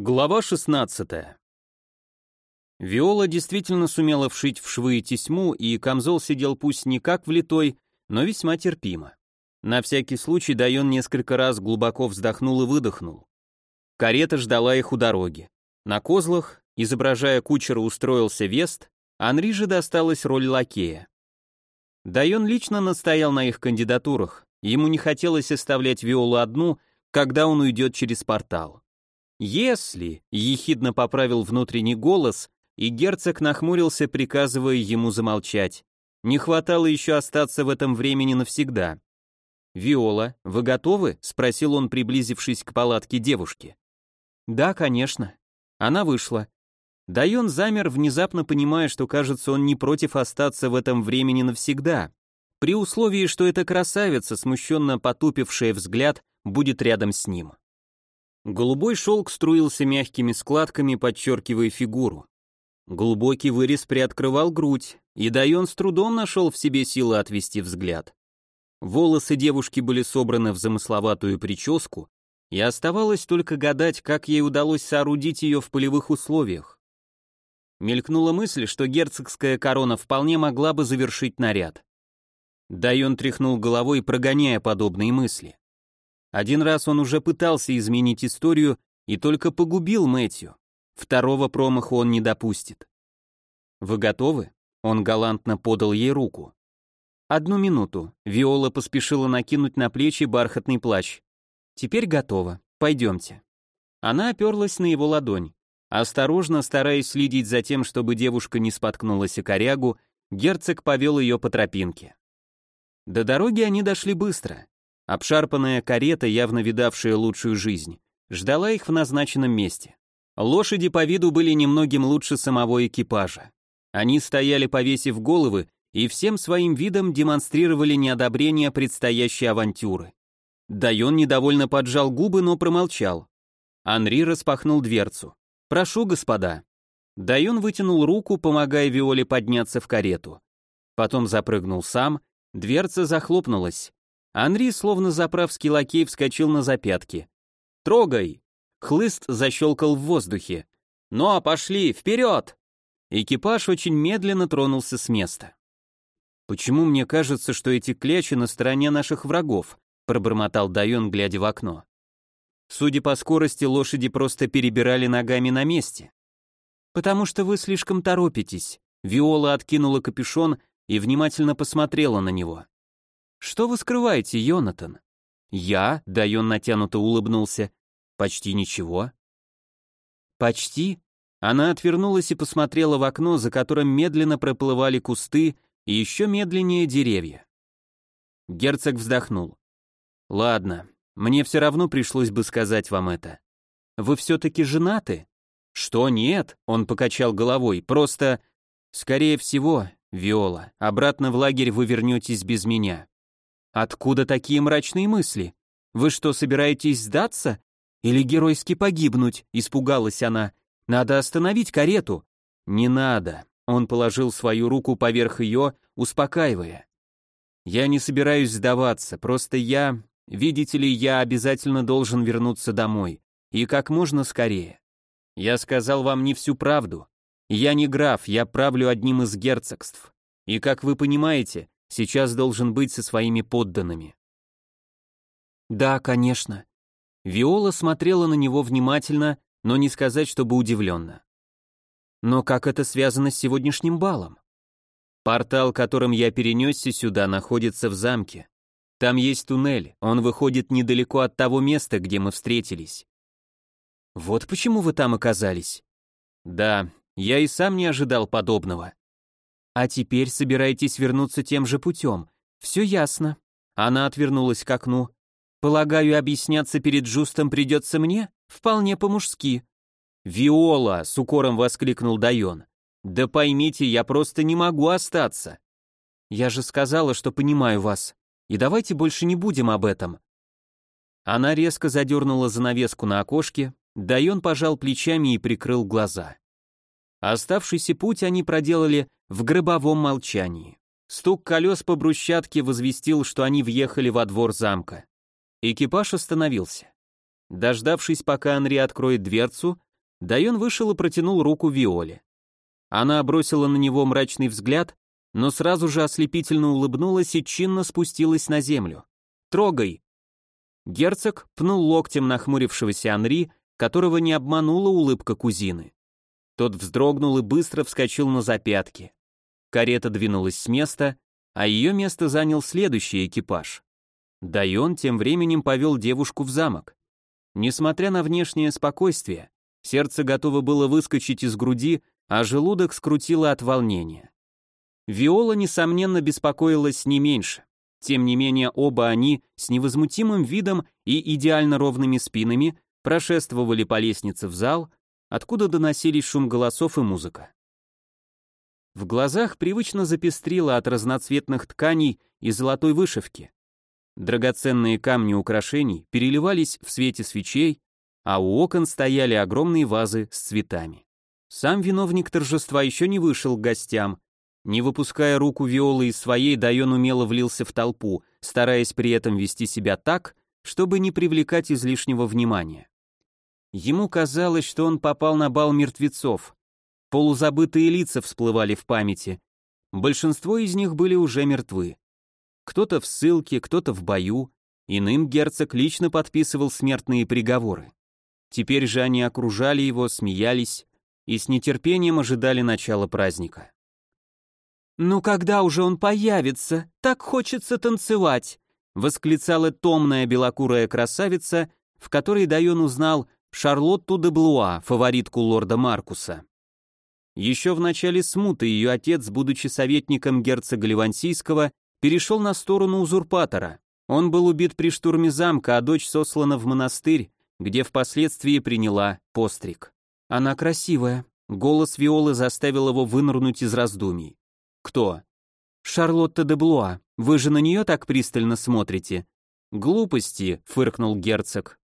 Глава 16. Виола действительно сумела вшить в швы тесьму, и камзол сидел пусть не как влитой, но весьма терпимо. На всякий случай Дайон несколько раз глубоко вздохнул и выдохнул. Карета ждала их у дороги. На козлах, изображая кучера, устроился Вест, Анри же досталась роль лакея. Дайон лично настоял на их кандидатурах, ему не хотелось оставлять Виолу одну, когда он уйдет через портал. «Если», — ехидно поправил внутренний голос, и герцог нахмурился, приказывая ему замолчать. Не хватало еще остаться в этом времени навсегда. «Виола, вы готовы?» — спросил он, приблизившись к палатке девушки. «Да, конечно». Она вышла. Дайон замер, внезапно понимая, что, кажется, он не против остаться в этом времени навсегда, при условии, что эта красавица, смущенно потупившая взгляд, будет рядом с ним. Голубой шелк струился мягкими складками, подчеркивая фигуру. Глубокий вырез приоткрывал грудь, и Дайон с трудом нашел в себе силы отвести взгляд. Волосы девушки были собраны в замысловатую прическу, и оставалось только гадать, как ей удалось соорудить ее в полевых условиях. Мелькнула мысль, что герцогская корона вполне могла бы завершить наряд. Дайон тряхнул головой, прогоняя подобные мысли. Один раз он уже пытался изменить историю и только погубил Мэтью. Второго промаха он не допустит. «Вы готовы?» Он галантно подал ей руку. «Одну минуту». Виола поспешила накинуть на плечи бархатный плащ. «Теперь готово. Пойдемте». Она оперлась на его ладонь. Осторожно, стараясь следить за тем, чтобы девушка не споткнулась о корягу, герцог повел ее по тропинке. До дороги они дошли быстро. Обшарпанная карета, явно видавшая лучшую жизнь, ждала их в назначенном месте. Лошади по виду были немногим лучше самого экипажа. Они стояли повесив головы и всем своим видом демонстрировали неодобрение предстоящей авантюры. Дайон недовольно поджал губы, но промолчал. Анри распахнул дверцу. «Прошу, господа». Дайон вытянул руку, помогая Виоле подняться в карету. Потом запрыгнул сам, дверца захлопнулась. Анри, словно заправский лакей, вскочил на запятки. «Трогай!» Хлыст защелкал в воздухе. «Ну а пошли, вперед!» Экипаж очень медленно тронулся с места. «Почему мне кажется, что эти клячи на стороне наших врагов?» пробормотал Дайон, глядя в окно. Судя по скорости, лошади просто перебирали ногами на месте. «Потому что вы слишком торопитесь», Виола откинула капюшон и внимательно посмотрела на него. «Что вы скрываете, Йонатан?» «Я?» — Дайон натянуто улыбнулся. «Почти ничего». «Почти?» Она отвернулась и посмотрела в окно, за которым медленно проплывали кусты и еще медленнее деревья. Герцог вздохнул. «Ладно, мне все равно пришлось бы сказать вам это. Вы все-таки женаты?» «Что, нет?» — он покачал головой. «Просто...» «Скорее всего, Виола, обратно в лагерь вы вернетесь без меня. Откуда такие мрачные мысли? Вы что, собираетесь сдаться? Или геройски погибнуть? Испугалась она. Надо остановить карету. Не надо. Он положил свою руку поверх ее, успокаивая. Я не собираюсь сдаваться, просто я, видите ли, я обязательно должен вернуться домой. И как можно скорее. Я сказал вам не всю правду. Я не граф, я правлю одним из герцогств. И как вы понимаете, сейчас должен быть со своими подданными. Да, конечно. Виола смотрела на него внимательно, но не сказать, чтобы удивленно. Но как это связано с сегодняшним балом? Портал, которым я перенесся сюда, находится в замке. Там есть туннель, он выходит недалеко от того места, где мы встретились. Вот почему вы там оказались? Да, я и сам не ожидал подобного. А теперь собираетесь вернуться тем же путем. Все ясно. Она отвернулась к окну. Полагаю, объясняться перед Жустом придется мне? Вполне по-мужски. «Виола!» — с укором воскликнул Дайон. «Да поймите, я просто не могу остаться!» «Я же сказала, что понимаю вас. И давайте больше не будем об этом». Она резко задернула занавеску на окошке, Дайон пожал плечами и прикрыл глаза. Оставшийся путь они проделали в гробовом молчании. Стук колес по брусчатке возвестил, что они въехали во двор замка. Экипаж остановился. Дождавшись, пока Анри откроет дверцу, Дайон вышел и протянул руку Виоле. Она бросила на него мрачный взгляд, но сразу же ослепительно улыбнулась и чинно спустилась на землю. «Трогай!» Герцог пнул локтем нахмурившегося Анри, которого не обманула улыбка кузины. Тот вздрогнул и быстро вскочил на запятки. Карета двинулась с места, а ее место занял следующий экипаж. Дайон тем временем повел девушку в замок. Несмотря на внешнее спокойствие, сердце готово было выскочить из груди, а желудок скрутило от волнения. Виола, несомненно, беспокоилась не меньше. Тем не менее, оба они с невозмутимым видом и идеально ровными спинами прошествовали по лестнице в зал, откуда доносились шум голосов и музыка. В глазах привычно запестрило от разноцветных тканей и золотой вышивки. Драгоценные камни украшений переливались в свете свечей, а у окон стояли огромные вазы с цветами. Сам виновник торжества еще не вышел к гостям. Не выпуская руку Виолы из своей, Дайон умело влился в толпу, стараясь при этом вести себя так, чтобы не привлекать излишнего внимания. Ему казалось, что он попал на бал мертвецов. Полузабытые лица всплывали в памяти. Большинство из них были уже мертвы. Кто-то в ссылке, кто-то в бою, иным герцог лично подписывал смертные приговоры. Теперь же они окружали его, смеялись и с нетерпением ожидали начала праздника. «Ну когда уже он появится? Так хочется танцевать!» восклицала томная белокурая красавица, в которой Дайон узнал Шарлотту де Блуа, фаворитку лорда Маркуса. Еще в начале смуты ее отец, будучи советником герцога Ливансийского, перешел на сторону узурпатора. Он был убит при штурме замка, а дочь сослана в монастырь, где впоследствии приняла постриг. Она красивая. Голос Виолы заставил его вынырнуть из раздумий. Кто? Шарлотта де Блуа. Вы же на нее так пристально смотрите. Глупости, фыркнул герцог.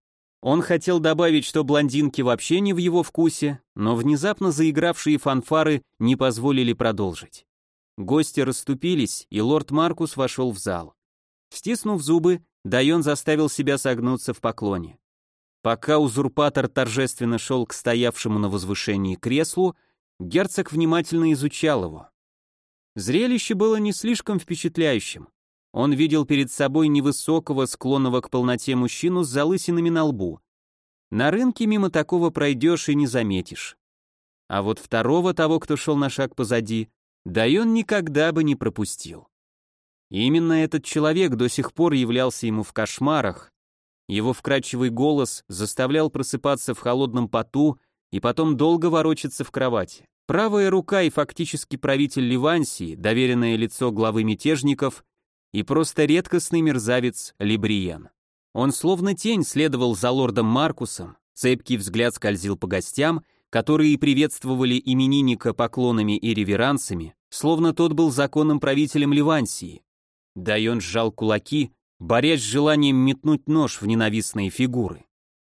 Он хотел добавить, что блондинки вообще не в его вкусе, но внезапно заигравшие фанфары не позволили продолжить. Гости расступились, и лорд Маркус вошел в зал. Стиснув зубы, Дайон заставил себя согнуться в поклоне. Пока узурпатор торжественно шел к стоявшему на возвышении креслу, герцог внимательно изучал его. Зрелище было не слишком впечатляющим. Он видел перед собой невысокого, склонного к полноте мужчину с залысинами на лбу. На рынке мимо такого пройдешь и не заметишь. А вот второго, того, кто шел на шаг позади, да и он никогда бы не пропустил. именно этот человек до сих пор являлся ему в кошмарах. Его вкрадчивый голос заставлял просыпаться в холодном поту и потом долго ворочаться в кровати. Правая рука и фактически правитель Ливансии, доверенное лицо главы мятежников и просто редкостный мерзавец Либриен. Он словно тень следовал за лордом Маркусом, цепкий взгляд скользил по гостям которые приветствовали именинника поклонами и реверансами, словно тот был законным правителем Ливансии. Дайон сжал кулаки, борясь с желанием метнуть нож в ненавистные фигуры.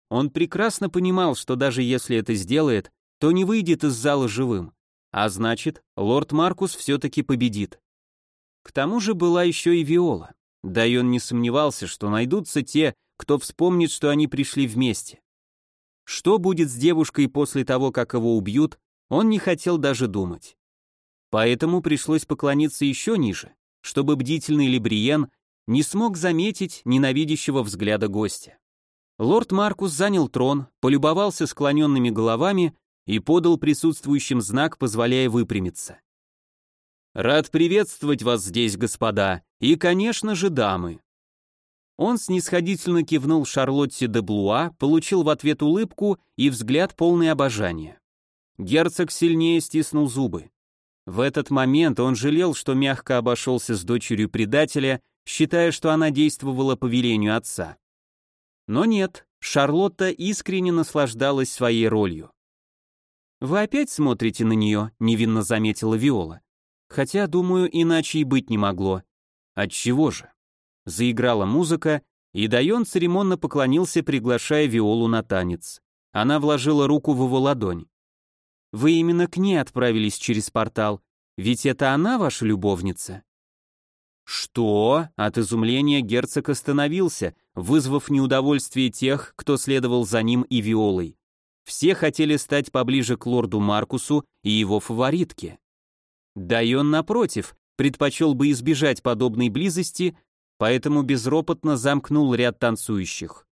Он прекрасно понимал, что даже если это сделает, то не выйдет из зала живым, а значит, лорд Маркус все-таки победит. К тому же была еще и Виола. Дайон не сомневался, что найдутся те, кто вспомнит, что они пришли вместе. Что будет с девушкой после того, как его убьют, он не хотел даже думать. Поэтому пришлось поклониться еще ниже, чтобы бдительный Либриен не смог заметить ненавидящего взгляда гостя. Лорд Маркус занял трон, полюбовался склоненными головами и подал присутствующим знак, позволяя выпрямиться. «Рад приветствовать вас здесь, господа, и, конечно же, дамы. Он снисходительно кивнул Шарлотте де Блуа, получил в ответ улыбку и взгляд полный обожания. Герцог сильнее стиснул зубы. В этот момент он жалел, что мягко обошелся с дочерью предателя, считая, что она действовала по велению отца. Но нет, Шарлотта искренне наслаждалась своей ролью. «Вы опять смотрите на нее», — невинно заметила Виола. «Хотя, думаю, иначе и быть не могло. Отчего же?» Заиграла музыка, и Дайон церемонно поклонился, приглашая Виолу на танец. Она вложила руку в его ладонь. «Вы именно к ней отправились через портал, ведь это она ваша любовница?» «Что?» — от изумления герцог остановился, вызвав неудовольствие тех, кто следовал за ним и Виолой. Все хотели стать поближе к лорду Маркусу и его фаворитке. Дайон, напротив, предпочел бы избежать подобной близости, поэтому безропотно замкнул ряд танцующих.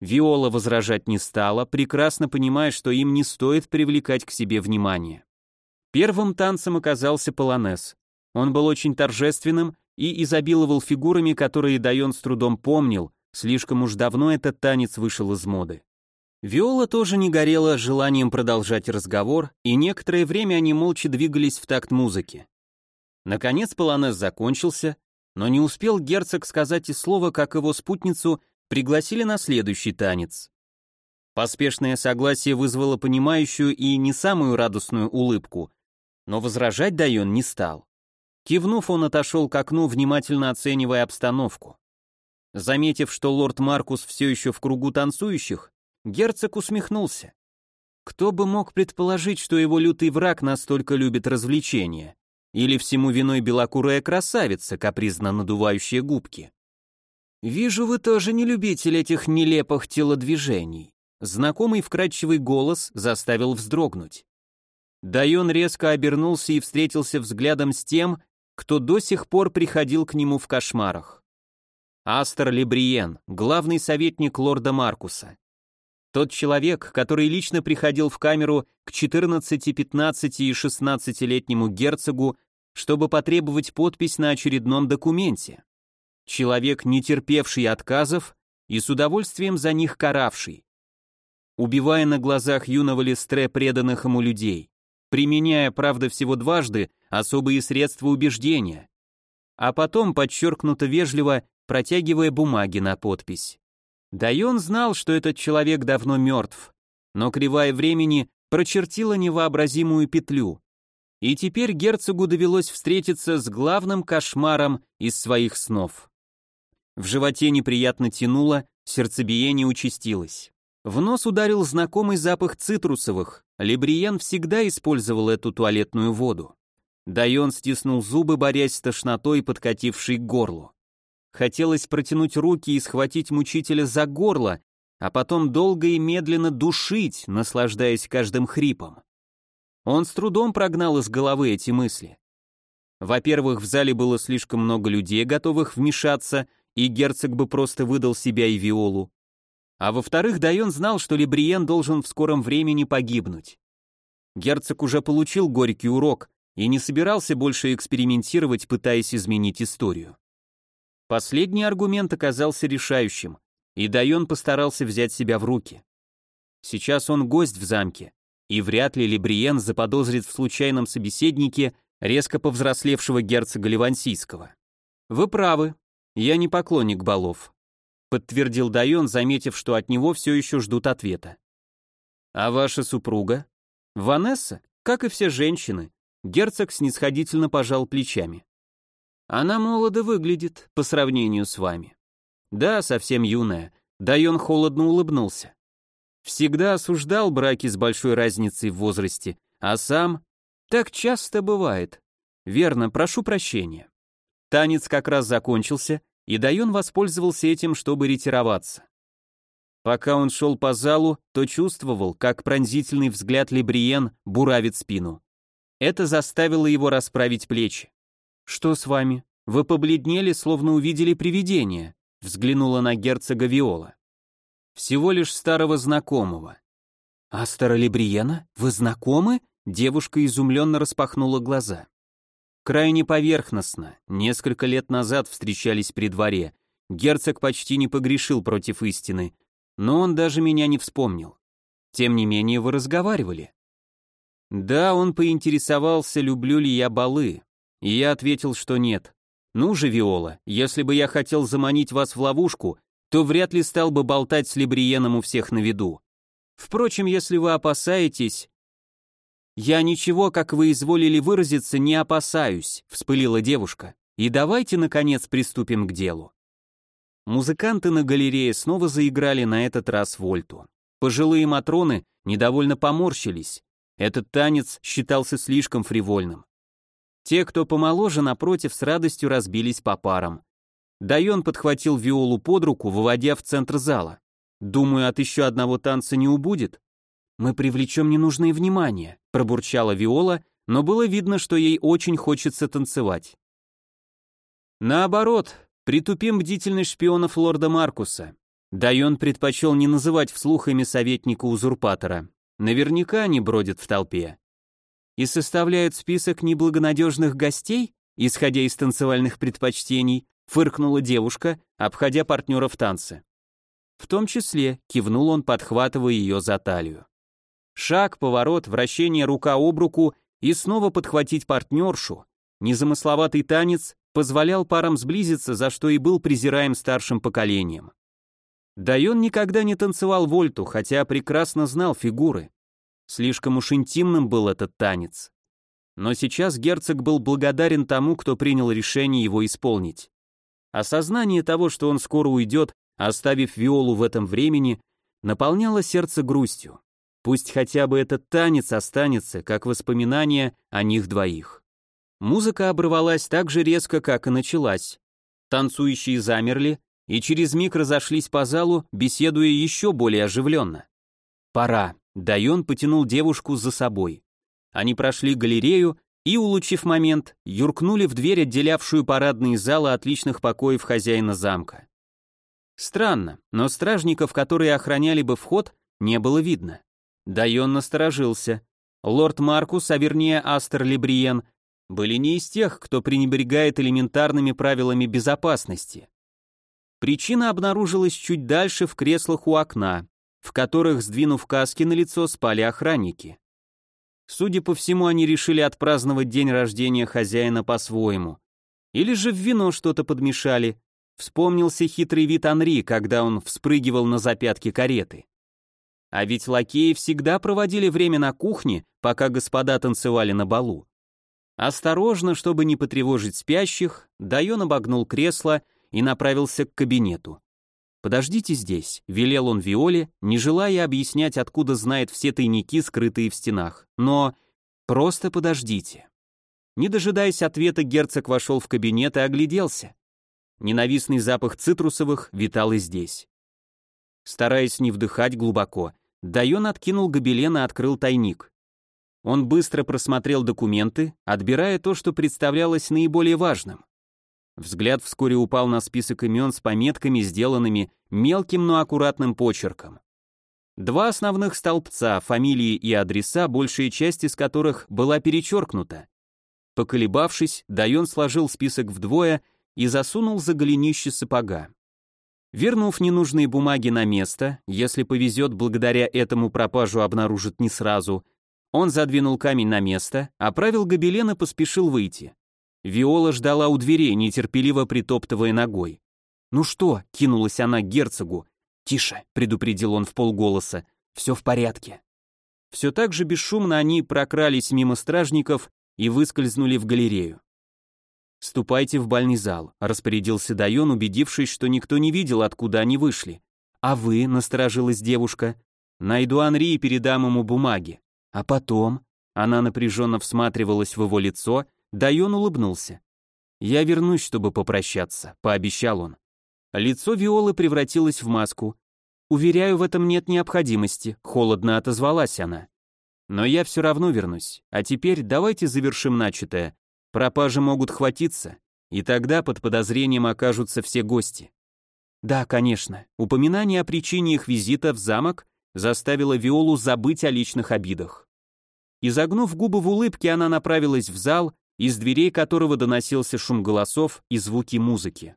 Виола возражать не стала, прекрасно понимая, что им не стоит привлекать к себе внимание. Первым танцем оказался полонез. Он был очень торжественным и изобиловал фигурами, которые Дайон с трудом помнил, слишком уж давно этот танец вышел из моды. Виола тоже не горела желанием продолжать разговор, и некоторое время они молча двигались в такт музыки. Наконец полонез закончился, но не успел герцог сказать и слова, как его спутницу пригласили на следующий танец. Поспешное согласие вызвало понимающую и не самую радостную улыбку, но возражать Дайон не стал. Кивнув, он отошел к окну, внимательно оценивая обстановку. Заметив, что лорд Маркус все еще в кругу танцующих, герцог усмехнулся. Кто бы мог предположить, что его лютый враг настолько любит развлечения? Или всему виной белокурая красавица, капризно надувающая губки? «Вижу, вы тоже не любитель этих нелепых телодвижений». Знакомый вкрадчивый голос заставил вздрогнуть. Дайон резко обернулся и встретился взглядом с тем, кто до сих пор приходил к нему в кошмарах. Астер Лебриен, главный советник лорда Маркуса. Тот человек, который лично приходил в камеру к 14, 15 и 16-летнему герцогу, чтобы потребовать подпись на очередном документе. Человек, не терпевший отказов и с удовольствием за них каравший. Убивая на глазах юного Лестре преданных ему людей, применяя, правда, всего дважды особые средства убеждения, а потом подчеркнуто вежливо протягивая бумаги на подпись. Дайон знал, что этот человек давно мертв, но кривая времени прочертила невообразимую петлю. И теперь герцогу довелось встретиться с главным кошмаром из своих снов. В животе неприятно тянуло, сердцебиение участилось. В нос ударил знакомый запах цитрусовых. Лебриен всегда использовал эту туалетную воду. Дайон стиснул зубы, борясь с тошнотой, подкатившей к горлу. Хотелось протянуть руки и схватить мучителя за горло, а потом долго и медленно душить, наслаждаясь каждым хрипом. Он с трудом прогнал из головы эти мысли. Во-первых, в зале было слишком много людей, готовых вмешаться, и герцог бы просто выдал себя и Виолу. А во-вторых, Дайон знал, что Лебриен должен в скором времени погибнуть. Герцог уже получил горький урок и не собирался больше экспериментировать, пытаясь изменить историю. Последний аргумент оказался решающим, и Дайон постарался взять себя в руки. Сейчас он гость в замке, и вряд ли Лебриен заподозрит в случайном собеседнике резко повзрослевшего герцога Ливансийского. Вы правы, «Я не поклонник балов», — подтвердил Дайон, заметив, что от него все еще ждут ответа. «А ваша супруга?» «Ванесса, как и все женщины», — герцог снисходительно пожал плечами. «Она молодо выглядит по сравнению с вами». «Да, совсем юная», — Дайон холодно улыбнулся. «Всегда осуждал браки с большой разницей в возрасте, а сам...» «Так часто бывает». «Верно, прошу прощения». Танец как раз закончился, и Дайон воспользовался этим, чтобы ретироваться. Пока он шел по залу, то чувствовал, как пронзительный взгляд Лебриен буравит спину. Это заставило его расправить плечи. «Что с вами? Вы побледнели, словно увидели привидение», взглянула на герцога Виола. «Всего лишь старого знакомого». «Астера Лебриена? Вы знакомы?» Девушка изумленно распахнула глаза. Крайне поверхностно. Несколько лет назад встречались при дворе. Герцог почти не погрешил против истины, но он даже меня не вспомнил. Тем не менее, вы разговаривали. Да, он поинтересовался, люблю ли я балы, и я ответил, что нет. Ну же, Виола, если бы я хотел заманить вас в ловушку, то вряд ли стал бы болтать с Лебриеном у всех на виду. Впрочем, если вы опасаетесь, «Я ничего, как вы изволили выразиться, не опасаюсь», — вспылила девушка. «И давайте, наконец, приступим к делу». Музыканты на галерее снова заиграли на этот раз вольту. Пожилые матроны недовольно поморщились. Этот танец считался слишком фривольным. Те, кто помоложе, напротив, с радостью разбились по парам. Дайон подхватил Виолу под руку, выводя в центр зала. «Думаю, от еще одного танца не убудет. Мы привлечем ненужное внимание, пробурчала Виола, но было видно, что ей очень хочется танцевать. Наоборот, притупим бдительность шпионов лорда Маркуса. Дайон предпочел не называть вслух имя советника-узурпатора. Наверняка они бродят в толпе. И составляют список неблагонадежных гостей, исходя из танцевальных предпочтений, фыркнула девушка, обходя партнера в танце. В том числе кивнул он, подхватывая ее за талию. Шаг, поворот, вращение рука об руку и снова подхватить партнершу. Незамысловатый танец позволял парам сблизиться, за что и был презираем старшим поколением. Дайон никогда не танцевал вольту, хотя прекрасно знал фигуры. Слишком уж интимным был этот танец. Но сейчас герцог был благодарен тому, кто принял решение его исполнить. Осознание того, что он скоро уйдет, оставив Виолу в этом времени, наполняло сердце грустью. Пусть хотя бы этот танец останется, как воспоминание о них двоих. Музыка оборвалась так же резко, как и началась. Танцующие замерли и через миг разошлись по залу, беседуя еще более оживленно. «Пора», — Дайон потянул девушку за собой. Они прошли галерею и, улучив момент, юркнули в дверь, отделявшую парадные залы от личных покоев хозяина замка. Странно, но стражников, которые охраняли бы вход, не было видно. Дайон насторожился. Лорд Маркус, а вернее Астер Лебриен, были не из тех, кто пренебрегает элементарными правилами безопасности. Причина обнаружилась чуть дальше в креслах у окна, в которых, сдвинув каски на лицо, спали охранники. Судя по всему, они решили отпраздновать день рождения хозяина по-своему. Или же в вино что-то подмешали. Вспомнился хитрый вид Анри, когда он вспрыгивал на запятки кареты. А ведь лакеи всегда проводили время на кухне, пока господа танцевали на балу. Осторожно, чтобы не потревожить спящих, Дайон обогнул кресло и направился к кабинету. «Подождите здесь», — велел он Виоле, не желая объяснять, откуда знает все тайники, скрытые в стенах. «Но просто подождите». Не дожидаясь ответа, герцог вошел в кабинет и огляделся. Ненавистный запах цитрусовых витал и здесь. Стараясь не вдыхать глубоко, Дайон откинул гобелен и открыл тайник. Он быстро просмотрел документы, отбирая то, что представлялось наиболее важным. Взгляд вскоре упал на список имен с пометками, сделанными мелким, но аккуратным почерком. Два основных столбца, фамилии и адреса, большая часть из которых была перечеркнута. Поколебавшись, Дайон сложил список вдвое и засунул за голенище сапога. Вернув ненужные бумаги на место, если повезет, благодаря этому пропажу обнаружат не сразу, он задвинул камень на место, оправил гобелен и поспешил выйти. Виола ждала у дверей, нетерпеливо притоптывая ногой. «Ну что?» — кинулась она к герцогу. «Тише», — предупредил он в полголоса, — «все в порядке». Все так же бесшумно они прокрались мимо стражников и выскользнули в галерею. «Ступайте в бальный зал», — распорядился Дайон, убедившись, что никто не видел, откуда они вышли. «А вы?» — насторожилась девушка. «Найду Анри и передам ему бумаги». «А потом?» Она напряженно всматривалась в его лицо, Дайон улыбнулся. «Я вернусь, чтобы попрощаться», — пообещал он. Лицо Виолы превратилось в маску. «Уверяю, в этом нет необходимости», — холодно отозвалась она. «Но я все равно вернусь. А теперь давайте завершим начатое. Пропажи могут хватиться, и тогда под подозрением окажутся все гости». Да, конечно. Упоминание о причине их визита в замок заставило Виолу забыть о личных обидах. Изогнув губы в улыбке, она направилась в зал, из дверей которого доносился шум голосов и звуки музыки.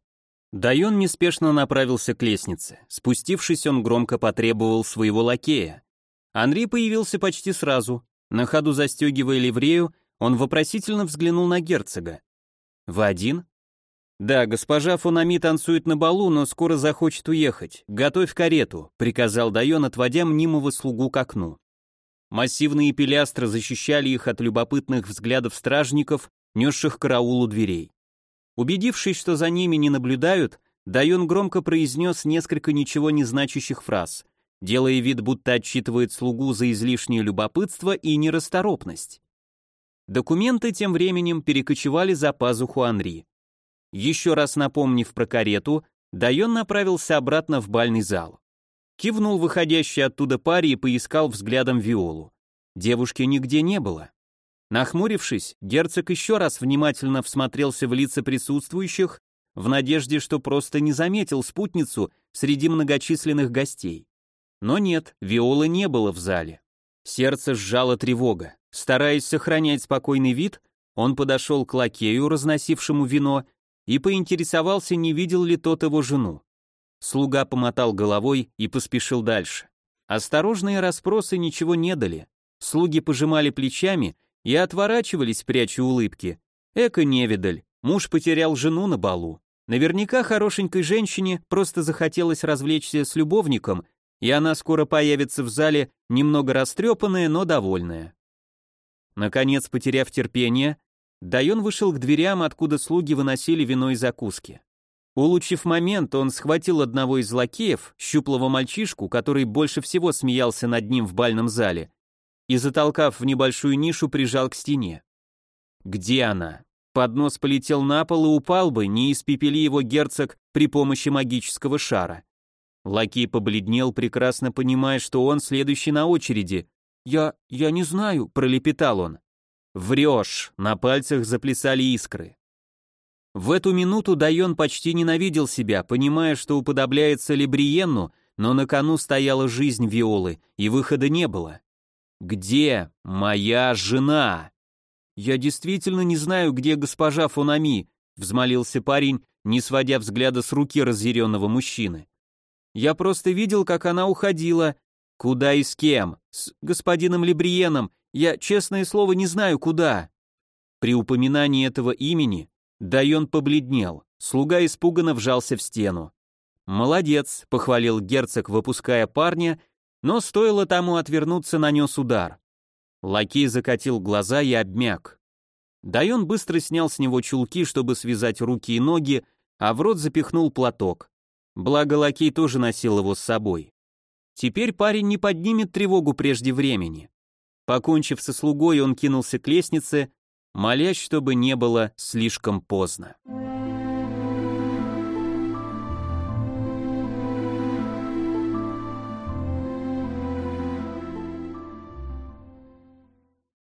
Дайон неспешно направился к лестнице. Спустившись, он громко потребовал своего лакея. Анри появился почти сразу. На ходу застегивая ливрею, он вопросительно взглянул на герцога. «Вы один?» «Да, госпожа Фонами танцует на балу, но скоро захочет уехать. Готовь карету», — приказал Дайон, отводя мнимого слугу к окну. Массивные пилястры защищали их от любопытных взглядов стражников, несших караул у дверей. Убедившись, что за ними не наблюдают, Дайон громко произнес несколько ничего не значащих фраз, делая вид, будто отчитывает слугу за излишнее любопытство и нерасторопность. Документы тем временем перекочевали за пазуху Анри. Еще раз напомнив про карету, Дайон направился обратно в бальный зал. Кивнул выходящий оттуда паре и поискал взглядом Виолу. Девушки нигде не было. Нахмурившись, герцог еще раз внимательно всмотрелся в лица присутствующих, в надежде, что просто не заметил спутницу среди многочисленных гостей. Но нет, Виолы не было в зале. Сердце сжало тревога. Стараясь сохранять спокойный вид, он подошел к лакею, разносившему вино, и поинтересовался, не видел ли тот его жену. Слуга помотал головой и поспешил дальше. Осторожные расспросы ничего не дали. Слуги пожимали плечами и отворачивались, пряча улыбки. Эко невидаль, муж потерял жену на балу. Наверняка хорошенькой женщине просто захотелось развлечься с любовником, и она скоро появится в зале, немного растрепанная, но довольная. Наконец, потеряв терпение, Дайон вышел к дверям, откуда слуги выносили вино и закуски. Улучив момент, он схватил одного из лакеев, щуплого мальчишку, который больше всего смеялся над ним в бальном зале, и, затолкав в небольшую нишу, прижал к стене. Где она? Поднос полетел на пол и упал бы, не испепели его герцог при помощи магического шара. Лакей побледнел, прекрасно понимая, что он следующий на очереди. «Я... я не знаю», — пролепетал он. «Врешь», — на пальцах заплясали искры. В эту минуту Дайон почти ненавидел себя, понимая, что уподобляется Лебриенну, но на кону стояла жизнь Виолы, и выхода не было. «Где моя жена?» «Я действительно не знаю, где госпожа Фонами», — взмолился парень, не сводя взгляда с руки разъяренного мужчины. «Я просто видел, как она уходила. Куда и с кем? С господином Лебриеном. Я, честное слово, не знаю, куда». При упоминании этого имени Дайон побледнел, слуга испуганно вжался в стену. «Молодец», — похвалил герцог, выпуская парня, но стоило тому отвернуться, нанес удар. Лакей закатил глаза и обмяк. Дайон быстро снял с него чулки, чтобы связать руки и ноги, а в рот запихнул платок. Благо лакей тоже носил его с собой. Теперь парень не поднимет тревогу прежде времени. Покончив со слугой, он кинулся к лестнице, молясь, чтобы не было слишком поздно.